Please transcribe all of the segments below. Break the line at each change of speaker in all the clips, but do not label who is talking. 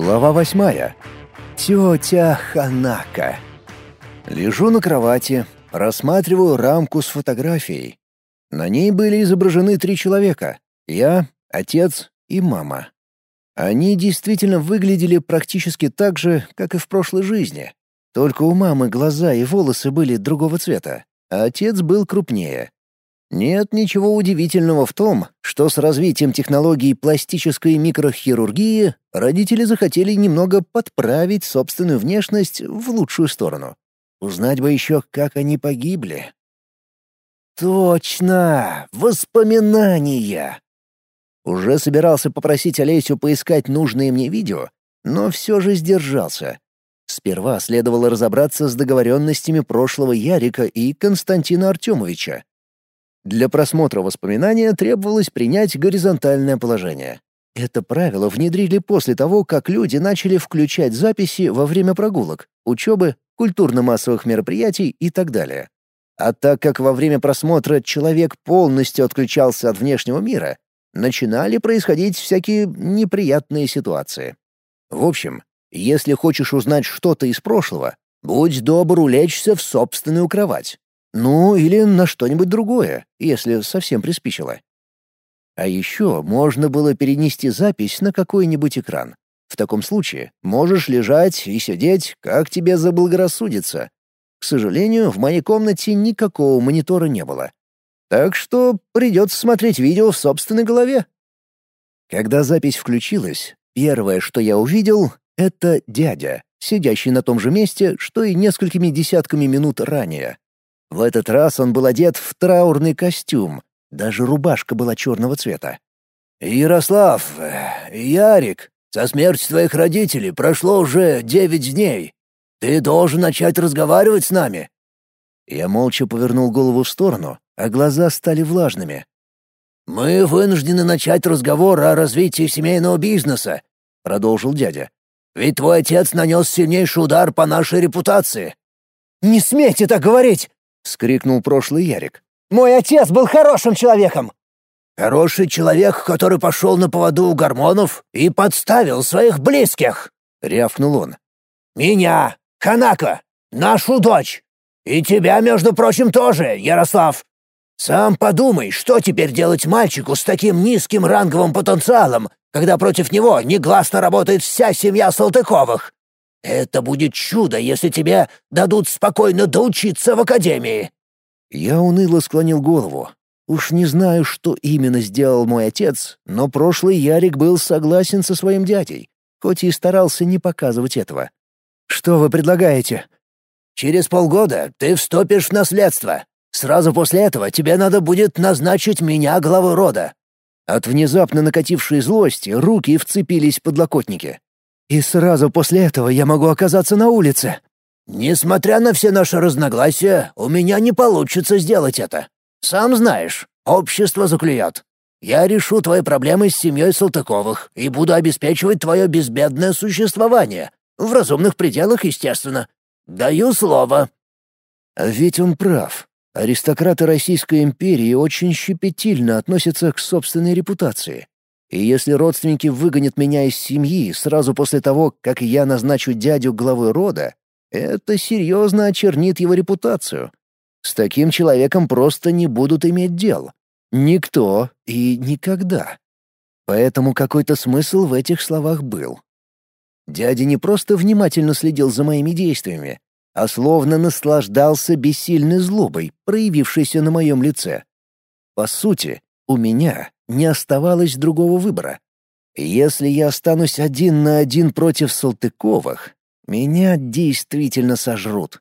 Глава восьмая. Тетя Ханака. Лежу на кровати, рассматриваю рамку с фотографией. На ней были изображены три человека — я, отец и мама. Они действительно выглядели практически так же, как и в прошлой жизни. Только у мамы глаза и волосы были другого цвета, а отец был крупнее. Нет ничего удивительного в том, что с развитием технологий пластической микрохирургии родители захотели немного подправить собственную внешность в лучшую сторону. Узнать бы еще, как они погибли. Точно! Воспоминания! Уже собирался попросить Олесю поискать нужные мне видео, но все же сдержался. Сперва следовало разобраться с договоренностями прошлого Ярика и Константина Артемовича. Для просмотра воспоминания требовалось принять горизонтальное положение. Это правило внедрили после того, как люди начали включать записи во время прогулок, учебы, культурно-массовых мероприятий и так далее. А так как во время просмотра человек полностью отключался от внешнего мира, начинали происходить всякие неприятные ситуации. В общем, если хочешь узнать что-то из прошлого, будь добр улечься в собственную кровать. Ну, или на что-нибудь другое, если совсем приспичило. А еще можно было перенести запись на какой-нибудь экран. В таком случае можешь лежать и сидеть, как тебе заблагорассудится. К сожалению, в моей комнате никакого монитора не было. Так что придется смотреть видео в собственной голове. Когда запись включилась, первое, что я увидел, — это дядя, сидящий на том же месте, что и несколькими десятками минут ранее. В этот раз он был одет в траурный костюм, даже рубашка была черного цвета.
«Ярослав, э, Ярик, со смерти твоих родителей прошло уже девять дней. Ты должен начать разговаривать с нами».
Я молча повернул голову в сторону, а глаза стали влажными.
«Мы вынуждены начать разговор о развитии семейного бизнеса», — продолжил дядя. «Ведь твой отец нанес сильнейший удар по нашей репутации».
«Не смейте так говорить!» — скрикнул прошлый Ярик. «Мой отец был хорошим человеком!»
«Хороший человек, который пошел на поводу у гормонов и подставил своих близких!» — рявкнул он. «Меня, Ханака, нашу дочь! И тебя, между прочим, тоже, Ярослав! Сам подумай, что теперь делать мальчику с таким низким ранговым потенциалом, когда против него негласно работает вся семья Салтыковых? Это будет чудо, если тебе дадут спокойно доучиться в академии».
Я уныло склонил голову. Уж не знаю, что именно сделал мой отец, но прошлый Ярик был согласен со своим дядей, хоть и старался не показывать этого. «Что вы предлагаете?»
«Через полгода ты вступишь в наследство. Сразу после этого тебе надо будет назначить меня главой рода».
От внезапно накатившей злости руки вцепились в подлокотники. И сразу после этого я могу оказаться на улице.
Несмотря на все наши разногласия, у меня не получится сделать это. Сам знаешь, общество заклюет. Я решу твои проблемы с семьей Салтыковых и буду обеспечивать твое безбедное существование. В разумных пределах, естественно. Даю слово».
А ведь он прав. Аристократы Российской империи очень щепетильно относятся к собственной репутации. И если родственники выгонят меня из семьи сразу после того, как я назначу дядю главой рода, это серьезно очернит его репутацию. С таким человеком просто не будут иметь дел. Никто и никогда. Поэтому какой-то смысл в этих словах был. Дядя не просто внимательно следил за моими действиями, а словно наслаждался бессильной злобой, проявившейся на моем лице. По сути, у меня не оставалось другого выбора. Если я останусь один на один против Салтыковых, меня действительно сожрут.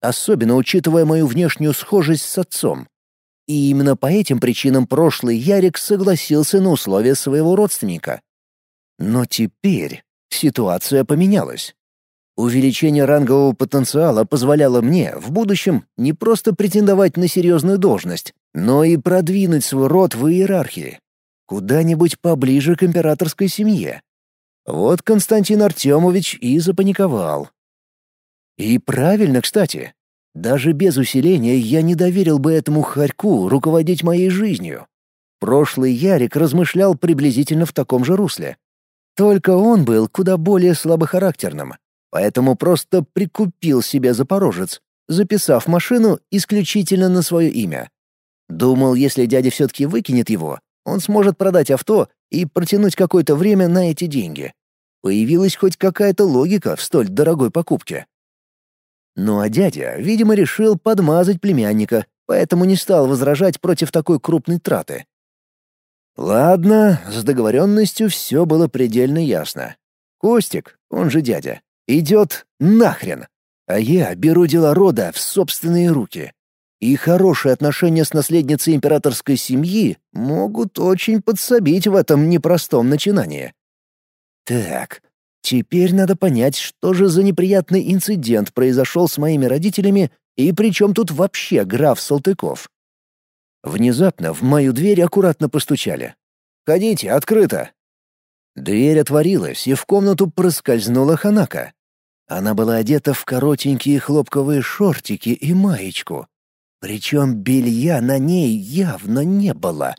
Особенно учитывая мою внешнюю схожесть с отцом. И именно по этим причинам прошлый Ярик согласился на условия своего родственника. Но теперь ситуация поменялась. Увеличение рангового потенциала позволяло мне в будущем не просто претендовать на серьезную должность, но и продвинуть свой род в иерархии. Куда-нибудь поближе к императорской семье. Вот Константин Артемович и запаниковал. И правильно, кстати. Даже без усиления я не доверил бы этому хорьку руководить моей жизнью. Прошлый Ярик размышлял приблизительно в таком же русле. Только он был куда более слабохарактерным, поэтому просто прикупил себе запорожец, записав машину исключительно на свое имя. Думал, если дядя все-таки выкинет его, он сможет продать авто и протянуть какое-то время на эти деньги. Появилась хоть какая-то логика в столь дорогой покупке. Ну а дядя, видимо, решил подмазать племянника, поэтому не стал возражать против такой крупной траты. Ладно, с договоренностью все было предельно ясно. Костик, он же дядя, идет нахрен, а я беру дела рода в собственные руки и хорошие отношения с наследницей императорской семьи могут очень подсобить в этом непростом начинании. Так, теперь надо понять, что же за неприятный инцидент произошел с моими родителями и при чем тут вообще граф Салтыков. Внезапно в мою дверь аккуратно постучали. «Ходите, открыто!» Дверь отворилась, и в комнату проскользнула Ханака. Она была одета в коротенькие хлопковые шортики и маечку, причем белья на ней явно не было.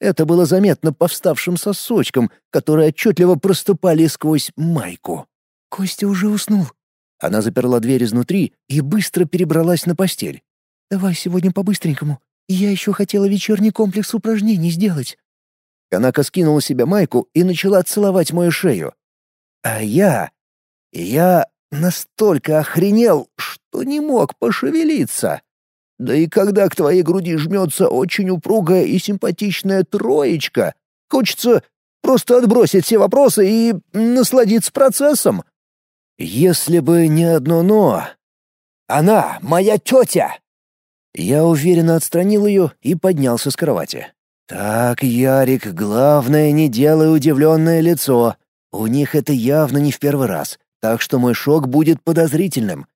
Это было заметно по вставшим сосочкам, которые отчетливо проступали сквозь майку. «Костя уже уснул». Она заперла дверь изнутри и быстро перебралась на постель. «Давай сегодня по-быстренькому. Я еще хотела вечерний комплекс упражнений сделать». Канака скинула себе майку и начала целовать мою шею. А я... Я настолько охренел, что не мог пошевелиться. Да и когда к твоей груди жмется очень упругая и симпатичная троечка, хочется просто отбросить все вопросы и насладиться процессом. Если бы не одно «но». «Она моя тетя!» Я уверенно отстранил ее и поднялся с кровати. «Так, Ярик, главное, не делай удивленное лицо. У них это явно не в первый раз, так что мой шок будет подозрительным».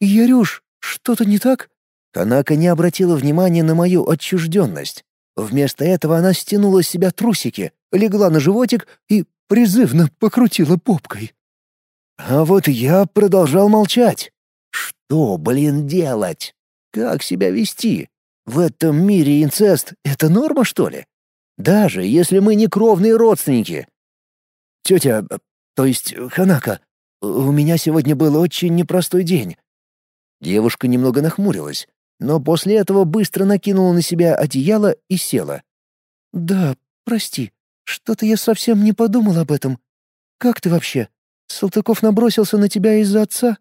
«Ярюш, что-то не так?» Канака не обратила внимания на мою отчужденность. Вместо этого она стянула с себя трусики, легла на животик и призывно покрутила попкой. А вот я продолжал молчать. Что, блин, делать? Как себя вести? В этом мире инцест — это норма, что ли? Даже если мы не кровные родственники. Тетя, то есть Ханака, у меня сегодня был очень непростой день. Девушка немного нахмурилась, но после этого быстро накинула на себя одеяло и села. «Да, прости, что-то я совсем не подумал об этом. Как ты вообще? Салтыков набросился на тебя из-за отца?»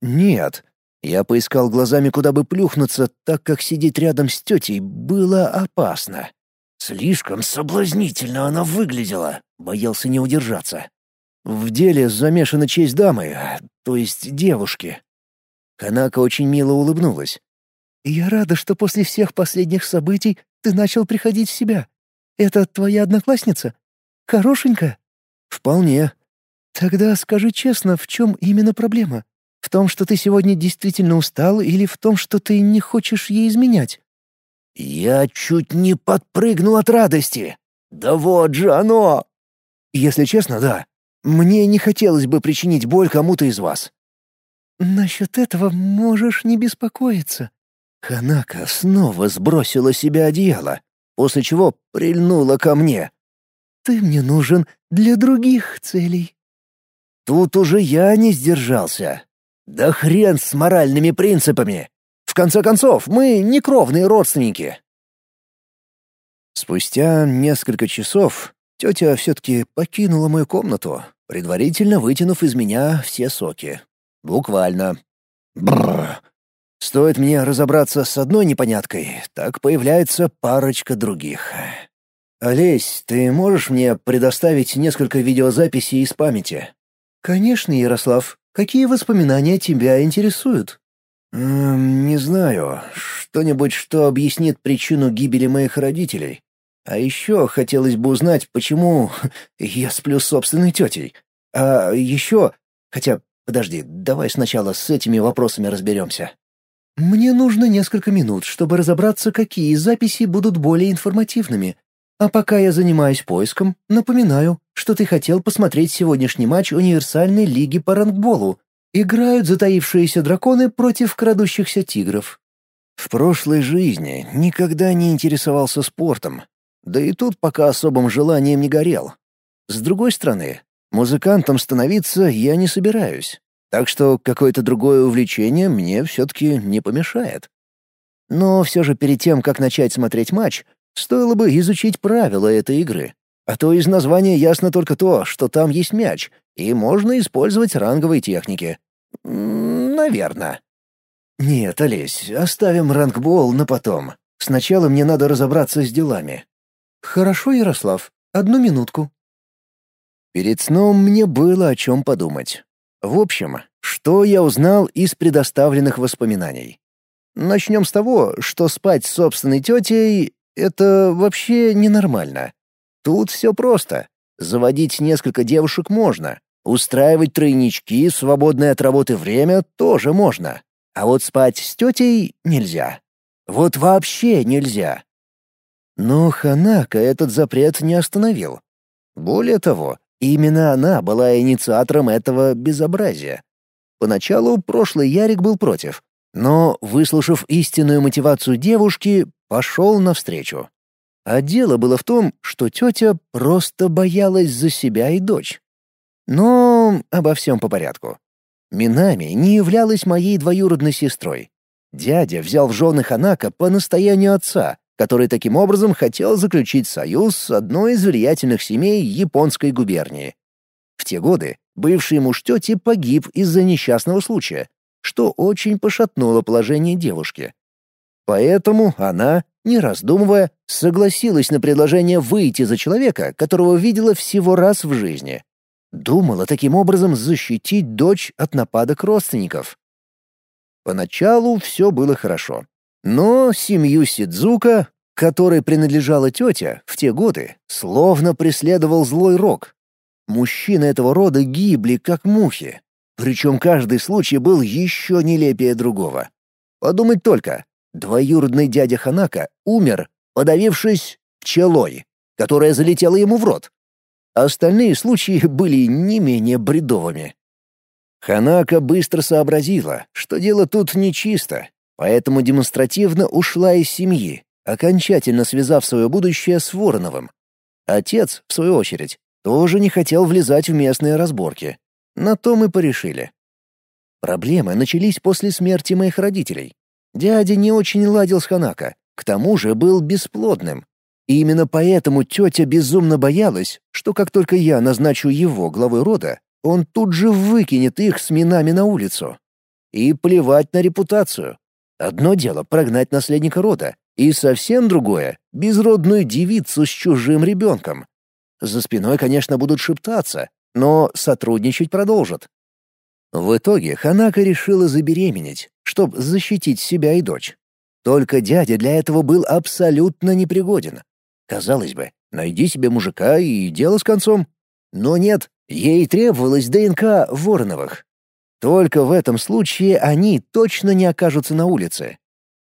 «Нет». Я поискал глазами, куда бы плюхнуться, так как сидеть рядом с тетей было опасно. Слишком соблазнительно она выглядела, боялся не удержаться. В деле замешана честь дамы, то есть девушки. Канака очень мило улыбнулась. «Я рада, что после всех последних событий ты начал приходить в себя. Это твоя одноклассница? Хорошенькая?» «Вполне». «Тогда скажи честно, в чем именно проблема? В том, что ты сегодня действительно устал или в том, что ты не хочешь ей изменять?» «Я чуть не подпрыгнул от радости. Да вот же оно!» «Если честно, да. Мне не хотелось бы причинить боль кому-то из вас». «Насчет этого можешь не беспокоиться. Ханака снова сбросила себе одеяло, после чего прильнула ко мне. «Ты мне нужен для других целей». Тут уже я не сдержался. Да хрен с моральными принципами. В конце концов, мы не кровные родственники. Спустя несколько часов тетя все-таки покинула мою комнату, предварительно вытянув из меня все соки. Буквально. Бррр. Стоит мне разобраться с одной непоняткой, так появляется парочка других. «Олесь, ты можешь мне предоставить несколько видеозаписей из памяти?» «Конечно, Ярослав. Какие воспоминания тебя интересуют?» «Эм, «Не знаю. Что-нибудь, что объяснит причину гибели моих родителей. А еще хотелось бы узнать, почему я сплю с собственной тетей. А еще... Хотя, подожди, давай сначала с этими вопросами разберемся». Мне нужно несколько минут, чтобы разобраться, какие записи будут более информативными. А пока я занимаюсь поиском, напоминаю, что ты хотел посмотреть сегодняшний матч универсальной лиги по рангболу. Играют затаившиеся драконы против крадущихся тигров. В прошлой жизни никогда не интересовался спортом. Да и тут пока особым желанием не горел. С другой стороны, Музыкантом становиться я не собираюсь, так что какое-то другое увлечение мне все-таки не помешает. Но все же перед тем, как начать смотреть матч, стоило бы изучить правила этой игры. А то из названия ясно только то, что там есть мяч, и можно использовать ранговые техники. Наверное. Нет, Олесь, оставим рангбол на потом. Сначала мне надо разобраться с делами. Хорошо, Ярослав. Одну минутку. Перед сном мне было о чем подумать. В общем, что я узнал из предоставленных воспоминаний? Начнем с того, что спать с собственной тетей — это вообще ненормально. Тут все просто. Заводить несколько девушек можно. Устраивать тройнички, свободное от работы время тоже можно. А вот спать с тетей нельзя. Вот вообще нельзя. Но Ханака этот запрет не остановил. Более того, Именно она была инициатором этого безобразия. Поначалу прошлый Ярик был против, но, выслушав истинную мотивацию девушки, пошел навстречу. А дело было в том, что тетя просто боялась за себя и дочь. Но обо всем по порядку. Минами не являлась моей двоюродной сестрой. Дядя взял в жены Ханака по настоянию отца, который таким образом хотел заключить союз с одной из влиятельных семей японской губернии. В те годы бывший муж тети погиб из-за несчастного случая, что очень пошатнуло положение девушки. Поэтому она, не раздумывая, согласилась на предложение выйти за человека, которого видела всего раз в жизни. Думала таким образом защитить дочь от нападок родственников. Поначалу все было хорошо. Но семью Сидзука, которой принадлежала тетя, в те годы словно преследовал злой рок. Мужчины этого рода гибли, как мухи. Причем каждый случай был еще нелепее другого. Подумать только, двоюродный дядя Ханака умер, подавившись пчелой, которая залетела ему в рот. Остальные случаи были не менее бредовыми. Ханака быстро сообразила, что дело тут нечисто, поэтому демонстративно ушла из семьи, окончательно связав свое будущее с Вороновым. Отец, в свою очередь, тоже не хотел влезать в местные разборки. На то мы порешили. Проблемы начались после смерти моих родителей. Дядя не очень ладил с Ханака, к тому же был бесплодным. И именно поэтому тетя безумно боялась, что как только я назначу его главой рода, он тут же выкинет их с минами на улицу. И плевать на репутацию. Одно дело прогнать наследника рода, и совсем другое — безродную девицу с чужим ребенком. За спиной, конечно, будут шептаться, но сотрудничать продолжат. В итоге Ханака решила забеременеть, чтобы защитить себя и дочь. Только дядя для этого был абсолютно непригоден. Казалось бы, найди себе мужика и дело с концом. Но нет, ей требовалось ДНК Вороновых. Только в этом случае они точно не окажутся на улице.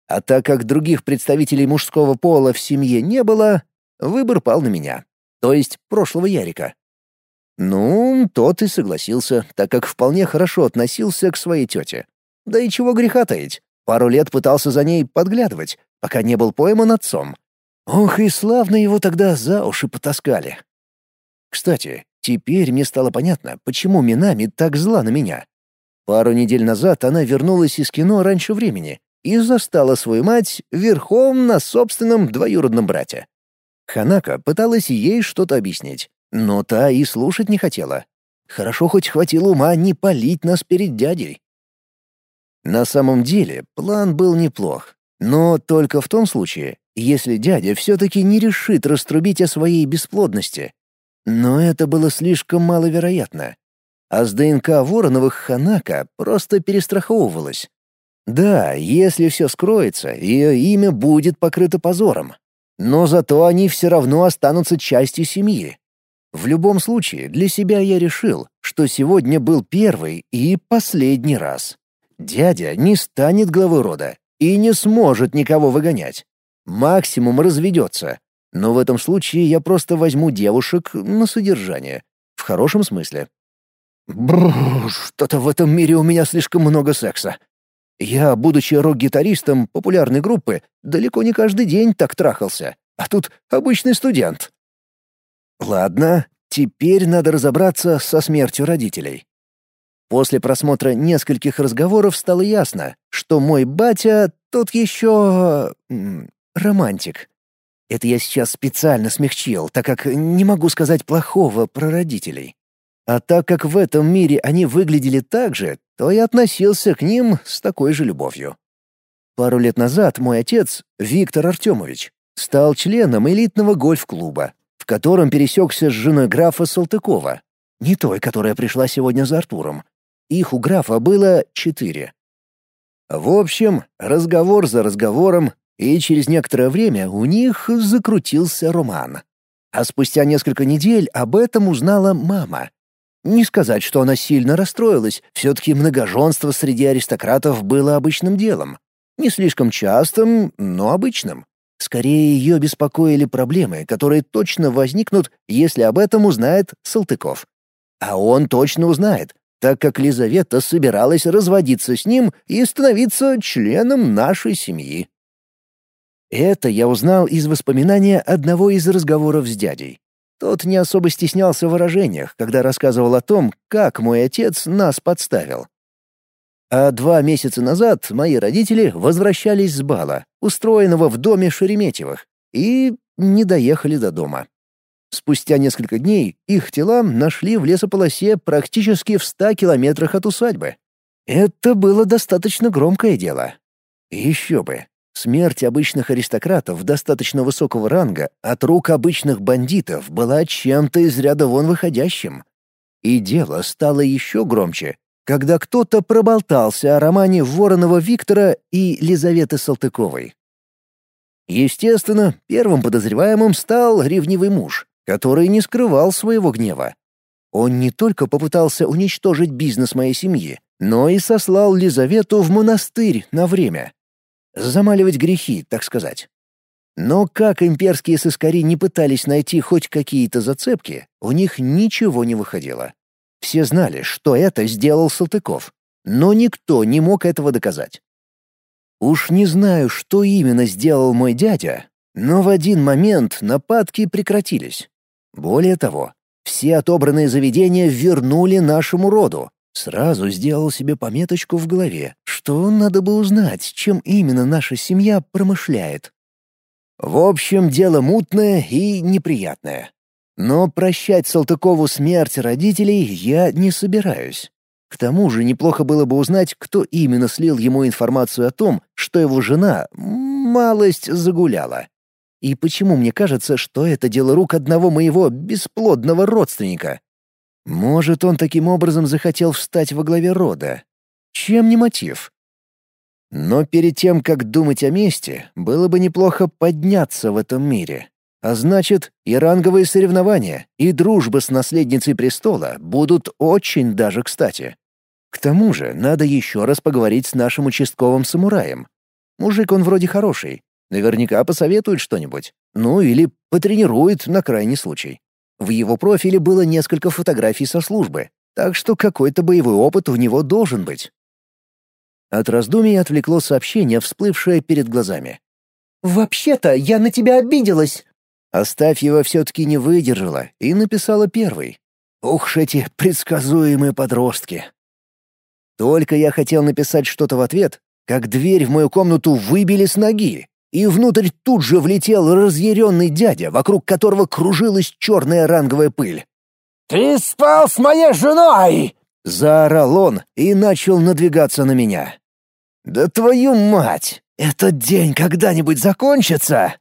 А так как других представителей мужского пола в семье не было, выбор пал на меня, то есть прошлого Ярика. Ну, тот и согласился, так как вполне хорошо относился к своей тете. Да и чего греха таить, пару лет пытался за ней подглядывать, пока не был пойман отцом. Ох, и славно его тогда за уши потаскали. Кстати, теперь мне стало понятно, почему Минами так зла на меня. Пару недель назад она вернулась из кино раньше времени и застала свою мать верхом на собственном двоюродном брате. Ханака пыталась ей что-то объяснить, но та и слушать не хотела. Хорошо хоть хватило ума не палить нас перед дядей. На самом деле план был неплох, но только в том случае, если дядя все-таки не решит раструбить о своей бесплодности. Но это было слишком маловероятно а с ДНК Вороновых Ханака просто перестраховывалась. Да, если все скроется, ее имя будет покрыто позором. Но зато они все равно останутся частью семьи. В любом случае, для себя я решил, что сегодня был первый и последний раз. Дядя не станет главой рода и не сможет никого выгонять. Максимум разведется. Но в этом случае я просто возьму девушек на содержание. В хорошем смысле. Бррр, что-то в этом мире у меня слишком много секса. Я, будучи рок-гитаристом популярной группы, далеко не каждый день так трахался, а тут обычный студент. Ладно, теперь надо разобраться со смертью родителей. После просмотра нескольких разговоров стало ясно, что мой батя тот еще... романтик. Это я сейчас специально смягчил, так как не могу сказать плохого про родителей. А так как в этом мире они выглядели так же, то я относился к ним с такой же любовью. Пару лет назад мой отец, Виктор Артемович, стал членом элитного гольф-клуба, в котором пересекся с женой графа Салтыкова, не той, которая пришла сегодня за Артуром. Их у графа было четыре. В общем, разговор за разговором, и через некоторое время у них закрутился роман. А спустя несколько недель об этом узнала мама, не сказать, что она сильно расстроилась, все-таки многоженство среди аристократов было обычным делом. Не слишком частым, но обычным. Скорее, ее беспокоили проблемы, которые точно возникнут, если об этом узнает Салтыков. А он точно узнает, так как Лизавета собиралась разводиться с ним и становиться членом нашей семьи. Это я узнал из воспоминания одного из разговоров с дядей. Тот не особо стеснялся в выражениях, когда рассказывал о том, как мой отец нас подставил. А два месяца назад мои родители возвращались с бала, устроенного в доме Шереметьевых, и не доехали до дома. Спустя несколько дней их тела нашли в лесополосе практически в ста километрах от усадьбы. Это было достаточно громкое дело. Еще бы, Смерть обычных аристократов достаточно высокого ранга от рук обычных бандитов была чем-то из ряда вон выходящим. И дело стало еще громче, когда кто-то проболтался о романе Воронова Виктора и Лизаветы Салтыковой. Естественно, первым подозреваемым стал ревнивый муж, который не скрывал своего гнева. Он не только попытался уничтожить бизнес моей семьи, но и сослал Лизавету в монастырь на время. Замаливать грехи, так сказать. Но как имперские сыскари не пытались найти хоть какие-то зацепки, у них ничего не выходило. Все знали, что это сделал Салтыков, но никто не мог этого доказать. Уж не знаю, что именно сделал мой дядя, но в один момент нападки прекратились. Более того, все отобранные заведения вернули нашему роду, Сразу сделал себе пометочку в голове, что надо бы узнать, чем именно наша семья промышляет. В общем, дело мутное и неприятное. Но прощать Салтыкову смерть родителей я не собираюсь. К тому же неплохо было бы узнать, кто именно слил ему информацию о том, что его жена малость загуляла. И почему мне кажется, что это дело рук одного моего бесплодного родственника? Может, он таким образом захотел встать во главе рода. Чем не мотив? Но перед тем, как думать о месте, было бы неплохо подняться в этом мире. А значит, и ранговые соревнования, и дружба с наследницей престола будут очень даже кстати. К тому же, надо еще раз поговорить с нашим участковым самураем. Мужик он вроде хороший, наверняка посоветует что-нибудь. Ну или потренирует на крайний случай. В его профиле было несколько фотографий со службы, так что какой-то боевой опыт у него должен быть. От раздумий отвлекло сообщение, всплывшее перед глазами.
«Вообще-то я на тебя обиделась!»
Астафьева все-таки не выдержала и написала первый. «Ух эти предсказуемые подростки!» Только я хотел написать что-то в ответ, как дверь в мою комнату выбили с ноги и внутрь тут же влетел разъяренный дядя, вокруг которого кружилась черная ранговая пыль.
«Ты спал с моей женой!»
— заорал он и начал надвигаться на меня. «Да твою мать! Этот день когда-нибудь закончится?»